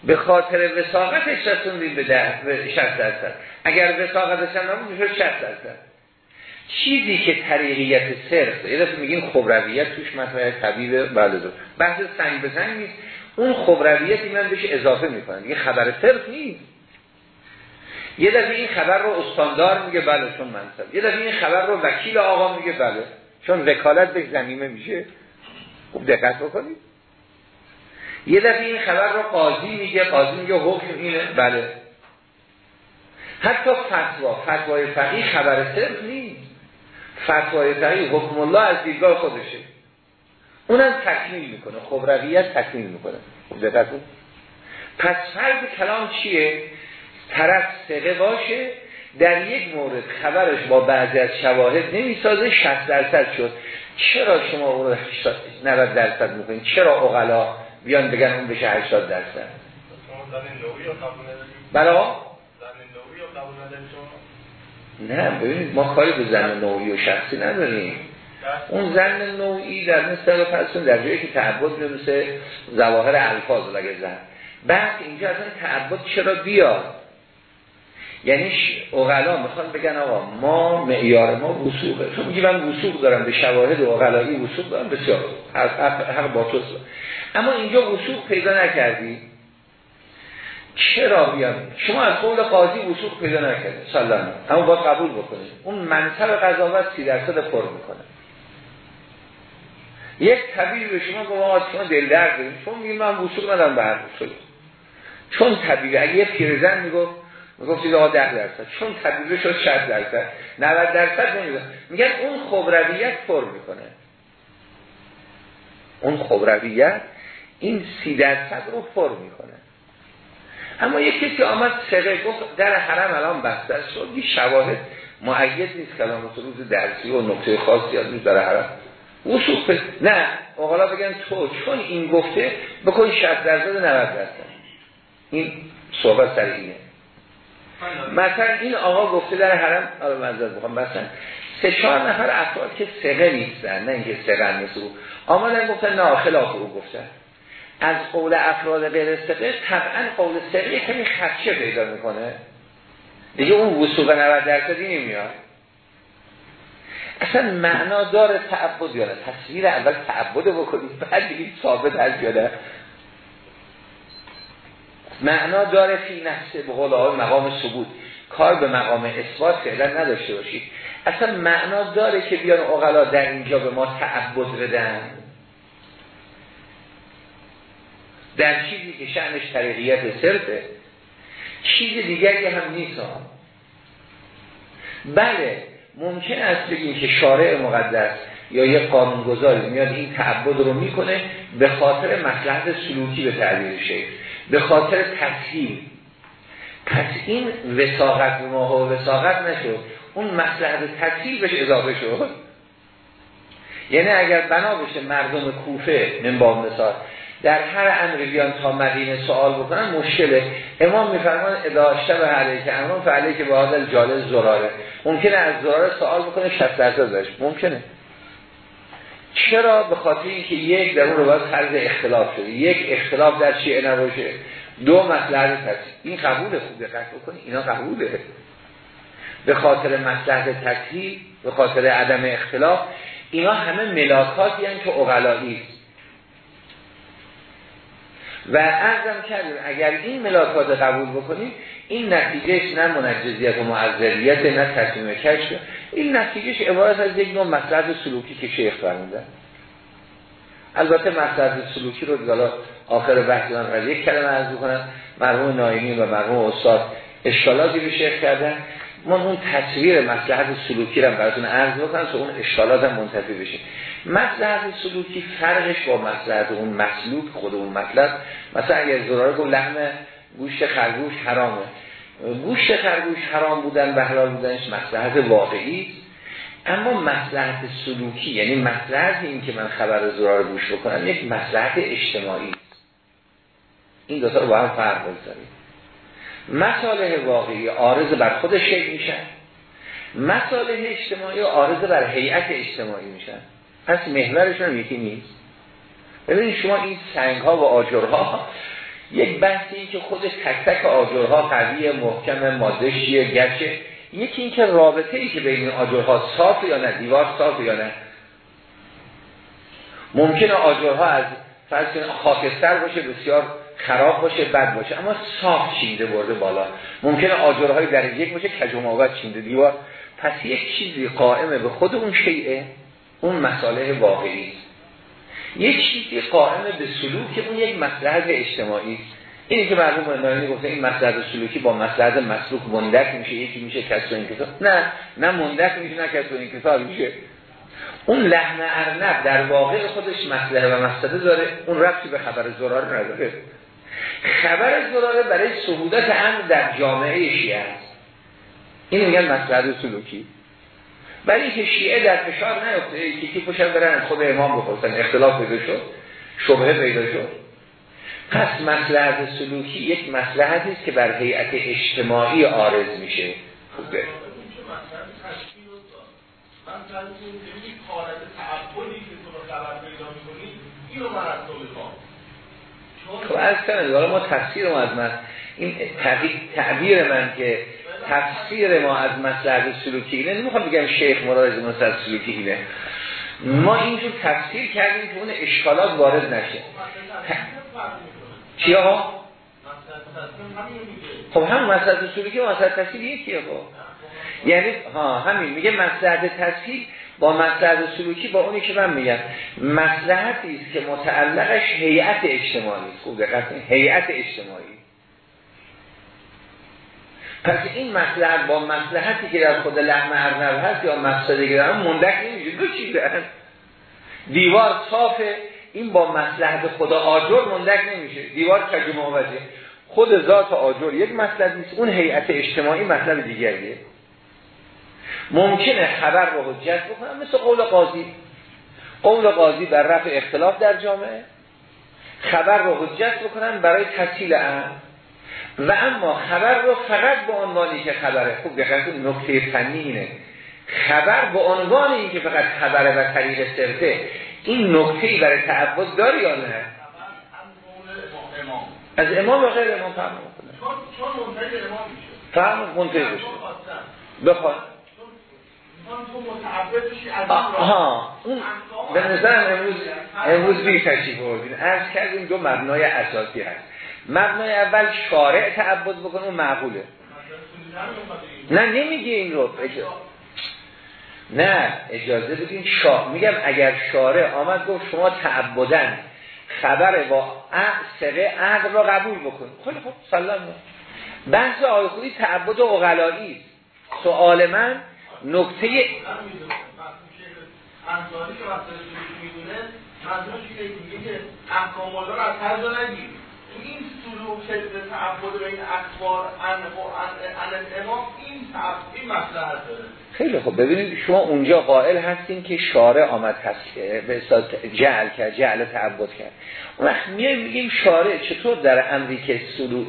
به خاطر وساقتش رسوندیم به ده به 60 درصد. اگر وساقتش هم نبود می‌شد 60 درصد. چیزی که طریقیت صرف یه دفعه میگیم خبرویت توش مطمئن طبیب بعد بحث سنگ به سنگ نیست. اون خبرویتی من بهش اضافه می‌کنن یه خبر صرف نیست. یه دفعه این خبر رو استاندار میگه بله چون منصب یه دفعه این خبر رو وکیل آقا میگه بله. چون وکالت به زمینه میشه. خوب دقت بکنید. یه دفعه این خبر رو قاضی میگه قاضی میگه حکم اینه بله. حتی فتوا فتوای فقی خبر صرف نیست. فتوای فقی حکم الله از دیدگاه خودشه. اونم تکمیل می‌کنه خبرویت تکمیل می‌کنه. خوب دقت پس فرد کلام چیه؟ طرف سقه باشه در یک مورد خبرش با بعضی از شواهد نمی‌سازه 60 درصد شد. چرا شما اون رو 90 درصد می‌کنید چرا اقلا بیان بگن اون بشه 80 درصد؟ برا نه ببینید ما کاری به زن نوعی و شخصی نداریم. اون زن نوعی در مثل فرسون در جایی که تعبد مثل زواهر الفاظ لگه زن. بعد اینجا اصلا تعبد چرا بیاد؟ یعنی اغلا می‌خوان بگن آقا ما معیار ما وسوقه. چون میگی من وسوق دارم به شواهد اغلایی وسوق دارم بسیار حق با تو اما اینجا وسوق پیدا نکردی. چرا بیان؟ شما از قول قاضی وسوق پیدا نکردی سلام اما با قبول بکنید اون منصب قضاوت سی درصد پر می‌کنه. یک طبیب به شما گفت آقا شما دل درد شما میگید من وسوق ندارم به هر چون طبیب اگه پیرزن می‌گفت می‌گفتید آقا ده درصد. چون تبدیل شد 60 درصد. 90 درصد نمیده میگن اون خبرویت پر می‌کنه. اون خبرویت این سی درصد رو پر می‌کنه. اما یک کسی آمد سقه گفت در حرم الان بسته شد. این شواهد معید نیست کلامت روز درسی و نقطه خاصی از روز در حرم. وصول نه. اقلا بگن تو چون این گفته بکن 60 درصد 90 درصد. این صحبت سر اینه مثلا این آقا گفته در حرم حالا منظر بخوام مثلا سه چهار نفر افراد که سقه نیستن نه اینکه سقه مثل او آمدن گفتن نه خلاف او گفتن. از قول افراد غیر سقه طبعا قول سقه کمی خدشه پیدا می‌کنه. دیگه اون وصول 90 درصدی نمیاد. اصلا معنا داره تعبد یا تصویر اول تعبد بکنید بعد دیگه ثابت هست یا معنا داره فی نفسه به قول مقام ثبوت. کار به مقام اثبات فعلا نداشته باشید. اصلا معنا داره که بیان اقلا در اینجا به ما تعبد بدن. در چیزی که شأنش طریقیت صرفه. چیز دیگری هم نیست بله ممکن است بگیم که شارع مقدس یا یه قانونگذاری میاد این تعبد رو می‌کنه به خاطر مصلحت سلوکی به تعبیر شیخ. به خاطر تسهیل پس این وساقت به ماه و وساقت نشد. اون مسلحت تسهیل بهش اضافه شد. یعنی اگر بنا بشه مردم کوفه من با مثال در هر امر بیان تا مدینه سوال بکنن مشکله. امام میفرمان اداشته به علیه که امام فعلی که با حاضر جالز زراره. ممکنه از زراره سوال بکنه 60 درصد داشت ممکنه. چرا به خاطر اینکه یک در اون رو باید خرج اختلاف شده؟ یک اختلاف در چیه نباشه. دو مصلحت هست این قبوله خوب دقت بکنی اینا قبوله. به خاطر مصلحت تکلیف به خاطر عدم اختلاف اینا همه ملاکاتی هستند که اقلایی و ارزم کردیم اگر این ملاکات قبول بکنیم این نتیجهش نه منجزیت و معذریت نه تصمیم کشف این نتیجهش عبارت از یک نوع مصلحت سلوکی که شیخ فرمودن البته مصلحت سلوکی رو دیگه آخر بحث من یک کلمه عرض کنم مرحوم نایمی و مرحوم استاد اشکالاتی رو شیخ کردن ما اون تصویر مصلحت سلوکی رو براتون عرض بکنم تا اون اشکالات هم منتفی بشه. مصلحت سلوکی فرقش با مصلحت اون مسلوک خود اون مطلب. مثلا اگر زراره گفت لحم گوشت خرگوش حرامه. گوشت خرگوش حرام بودن و حلال بودنش مصلحت واقعی. اما مصلحت سلوکی یعنی مصلحت این که من خبر زرار گوش بکنم یک مصلحت اجتماعی این دو تا رو با هم فرق بگذاریم. مصالح واقعی آرز بر خود شکل میشن. مصالح اجتماعی آرز بر هیئت اجتماعی میشن. پس محورشون یکی نیست. ببینید شما این سنگ ها و آجرها یک بحثی که خودش تک تک آجرها قوی محکم ماده شیه گرچه یکی این که رابطه ای که بین آجرها صاف یا نه دیوار صاف یا نه ممکنه آجرها از فرض خاکستر باشه بسیار خراب باشه بد باشه اما صاف چینده برده بالا. ممکنه آجرهای در یک باشه کجماوت چینده دیوار. پس یک چیزی قائمه به خود اون شیعه اون مساله واقعی. است یک چیزی قائمه به سلوک اون یک مسئله اجتماعی اینی که مرحوم نایمی گفته این مسئله سلوکی با مسئله مسلوک مندک میشه یکی میشه کسر این کتاب نه نه مندک میشه نه کسر این کتاب میشه. اون لحن ارنب در واقع خودش مسئله و مسئله داره اون رفتی به خبر زرار نداره. خبر زراره برای سهودت امر در جامعه شیعه است. این میگن مسئله سلوکی. برای اینکه شیعه در فشار نیفته. یکی پشن برن خود امام بپرسن. اختلاف پیدا شد. شبهه پیدا شد. پس مسلحت سلوکی یک مسلحتی است که بر هیئت اجتماعی آرز میشه. خوبه. خب از کنه ما تفسیر ما از من این تعبیر من که تفسیر ما از مسئله سلوکی اینه. نمی‌خوام بگم شیخ مراد از مسئله سلوکی اینه. ما اینجور تفسیر کردیم که اون اشکالات وارد نشه. چی ها؟ خب هم مسئله سلوکی و مسئله تفسیر یکیه خب یعنی ها همین میگه مسئله تفسیر با مسئله سلوکی با اونی که من میگم. مسئلهتی است که متعلقش هیئت اجتماعی است. خوب دقت هیئت اجتماعی پس این مسئله با مسئلهتی که در خود لحم ارنب هست یا مقصدی که دارم مندک نمیشه دو چیز دیوار صافه این با مسئله خدا آجر مندک نمیشه. دیوار کج معوجه خود ذات آجر یک مسئله نیست اون هیئت اجتماعی مسئله دیگریه ممکنه خبر رو حجت بکنم مثل قول قاضی. قول قاضی بر رفع اختلاف در جامعه. خبر رو حجت بکنن برای تسهیل امر و اما خبر رو فقط به عنوانی که خبره. خوب دقیقا نکته فنی اینه. خبر به عنوان این که فقط خبره و طریق صرفه این نکته برای تعبد داری یا نه؟ از امام و غیر امام فهم چون منتج امام میشه. فهم منتج بشه. بخواد آها. اون به نظر امروز امروز بی تشریف بردین از کردیم دو مبنای اساسی هست. مبنای اول شارع تعبد بکنه اون معقوله. نه نمیگه این رو. نه اجازه بدین شاه میگم اگر شارع آمد گفت شما تعبدن. خبر با سقه عقل را قبول بکن. خیلی خب سلام. بحث آقای خودی تعبد اغلایی سوال من نکته انصاری که وقتی می‌دونه منظورش که احکام الله از هر جا این سلوک به تعبد بین اخبار ان و ان امام این این مسئله داره. خیلی خب ببینید شما اونجا قائل هستین که شارع آمد هست به جعل کرد جعل تعبد کرد. اون وقت میایم میگیم شارع چطور در امری که سلو...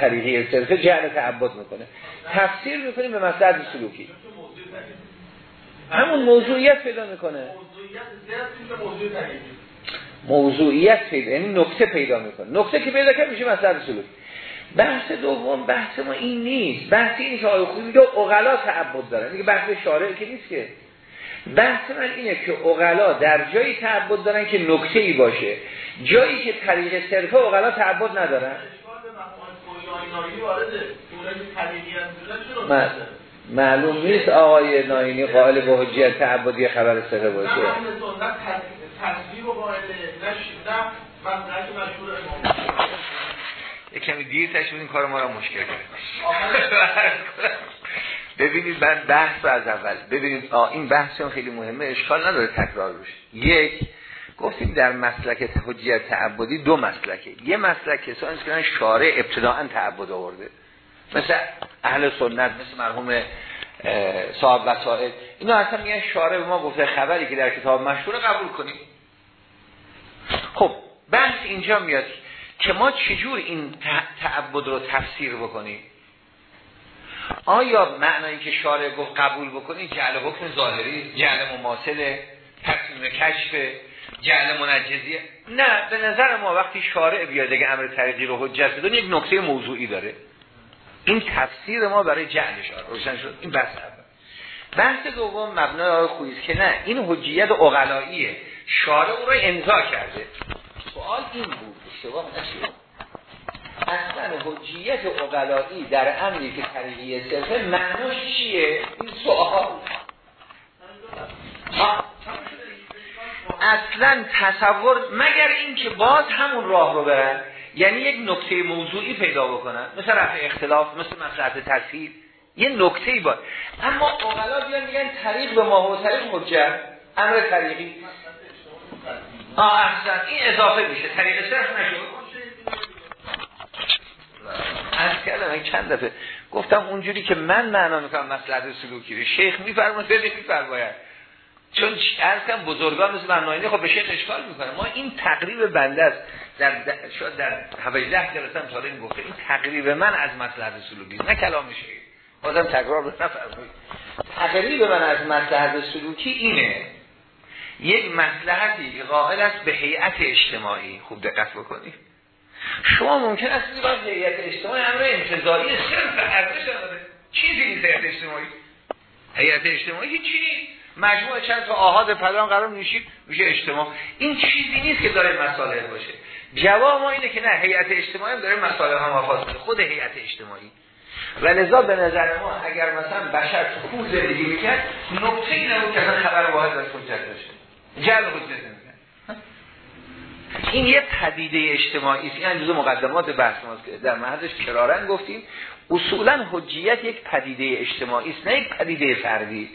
طریقی صرفه جعل تعبد می‌کنه؟ تفسیر می‌کنیم به مسئله سلوکی. همون موضوعیت پیدا می‌کنه. موضوعیت پیدا یعنی نکته پیدا می‌کنه. نکته که پیدا کرد میشه مسئله سلوکی بحث دوم بحث ما این نیست. بحث این که آقای خوبی میگه اغلا تعبد دارن میگه بحث شارع که نیست که. بحث من اینه که اغلا در جایی تعبد دارن که نکته ای باشه. جایی که طریق صرفه اغلا تعبد ندارن. معلوم نیست آقای ناینی قائل به حجیت تعبدی خبر سره باشه. نه یک کمی دیر تشبیه این کار ما را مشکل کرد ببینید من بحث از اول ببینید آه این بحث خیلی مهمه اشکال نداره تکرار بشه. یک گفتیم در مسلک حجیت تعبدی دو مسلکه. یه مسلک کسانی که شارع ابتداعا تعبد آورده. مثل اهل سنت مثل مرحوم صاحب وسائل. اینا اصلا میگن شارع به ما گفته خبری که در کتاب مشهور قبول کنیم. خب بحث اینجا میاد که ما چجور این تعبد رو تفسیر بکنیم؟ آیا معنی که شارع گفت قبول بکنی جعل حکم ظاهری جعل مماثله تصمیم کشف جعل منجزیه. نه به نظر ما وقتی شارع بیاد دیگه امر طریقی رو حجت بدون یک نکته موضوعی داره. این تفسیر ما برای جعل شارع روشن شد. این بحث اول بحث دوم مبنای آقای خویست که نه این حجیت اقلاییه. شارع او رو امضا کرده. سوال این بود اشتباه نشید. اصلا حجیت اقلایی در امری که طریقی صرفه معناش چیه؟ این سوال. اصلا تصور مگر اینکه باز همون راه رو برن؟ یعنی یک نکته موضوعی پیدا بکنن. مثل رفع اختلاف مثل مسئله تصحیح یه نکته ای باید. اما اقلا بیان میگن طریق به ما و طریق حجت امر طریقی. آه احسن. این اضافه میشه. طریق صرف نشد از کردم چند دفعه. گفتم اونجوری که من معنا می‌کنم مسئله سلوکی رو. شیخ میفرماید بده میفرماید. چون از کم بزرگان مثل برنامه خب به شیخ اشکال می‌کنه. ما این تقریب بنده است. در شاید در 18 جلسه هم این گفته. این تقریب من از مسئله سلوکی نه کلام شیخ بازم تکرار رو نفرمایید تقریب من از مسئله سلوکی اینه. یک مسلحتی که قائل است به هیئت اجتماعی. خوب دقت بکنید. شما ممکن است باید هیئت اجتماعی امر انتظاری صرف ارزش داره چیزی نیست هیئت اجتماعی. هیئت اجتماعی چی مجموعه چند تا آهاد پلان قرار میشید میشه اجتماع. این چیزی نیست که داره مسائل باشه. جواب ما اینه که نه هیئت اجتماعی داره مسائل هم خود هیئت اجتماعی. و لذا به نظر ما اگر مثلا بشر تو خوب زندگی می‌کرد نقطه ای نبود که خبر واحد از حجت باشه جلب حجت این یه پدیده اجتماعی است. این جزء مقدمات بحث ماست که در محضش کرارن گفتیم. اصولا حجیت یک پدیده اجتماعی است نه یک پدیده فردی.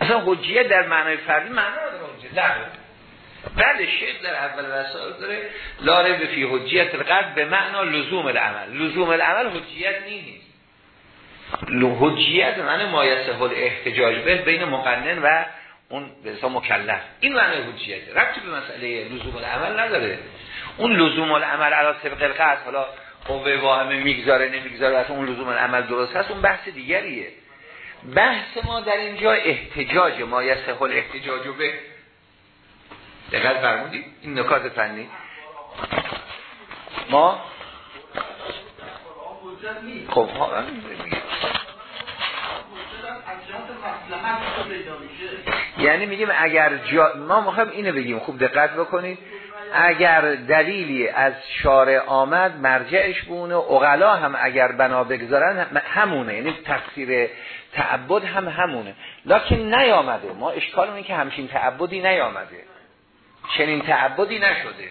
اصلا حجیت در معنای فردی معنا نداره. بله شیخ در اول رسائل داره. لاره به فی حجیت القلب به معنا لزوم العمل. لزوم العمل حجیت نیست. حجیت معنی مایسه احتجاج به بین مقنن و اون به حساب مکلف. این معنی حجیت. ربطی به مسئله لزوم العمل نداره. اون لزوم العمل علی طبق القصد حالا قوه واهمه می‌گذاره نمی‌گذاره اصلا اون لزوم العمل درست هست اون بحث دیگریه. بحث ما در اینجا احتجاج ما یسه احتجاج به دقیق فرمودید. این نکات فنی. ما خب ها یعنی میگیم اگر جا... ما مهم اینو بگیم. خوب دقت بکنید. اگر دلیلی از شارع آمد مرجعش بونه. اغلا هم اگر بنا بگذارن همونه. یعنی تفسیر تعبد هم همونه. لکن نیامده. ما اشکال اینه که همچین تعبدی نیامده. چنین تعبدی نشده.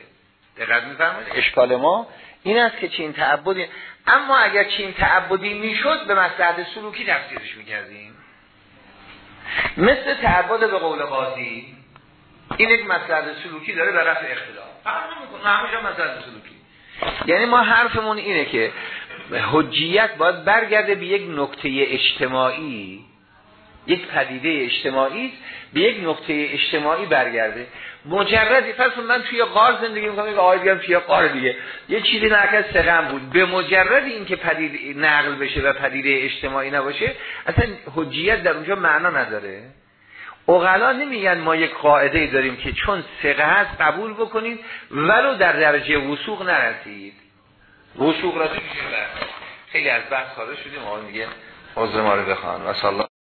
دقت میفرمایید؟ اشکال ما این است که چین تعبدی اما اگر چین تعبدی می‌شد به مصلحت سلوکی تفسیرش می‌کردیم. مثل تعبد به قول قاضی این یک مسئله سلوکی داره در رفع اختلاف. سلوکی. یعنی ما حرفمون اینه که حجیت باید برگرده به یک نکته اجتماعی یک پدیده اجتماعی به یک نقطه اجتماعی برگرده. مجردی پس من توی قار زندگی می‌کنم یک آقای توی قار دیگه. یه چیزی نکرد سقم بود. به مجرد اینکه پدید نقل بشه و پدیده اجتماعی نباشه اصلا حجیت در اونجا معنا نداره. اغلا نمیگن ما یک قاعده داریم که چون سقه هست قبول بکنید ولو در درجه وسوق نرسید. وسوق را خیلی از بحث خارج شدیم آقا میگه عذر ما رو بخوان. و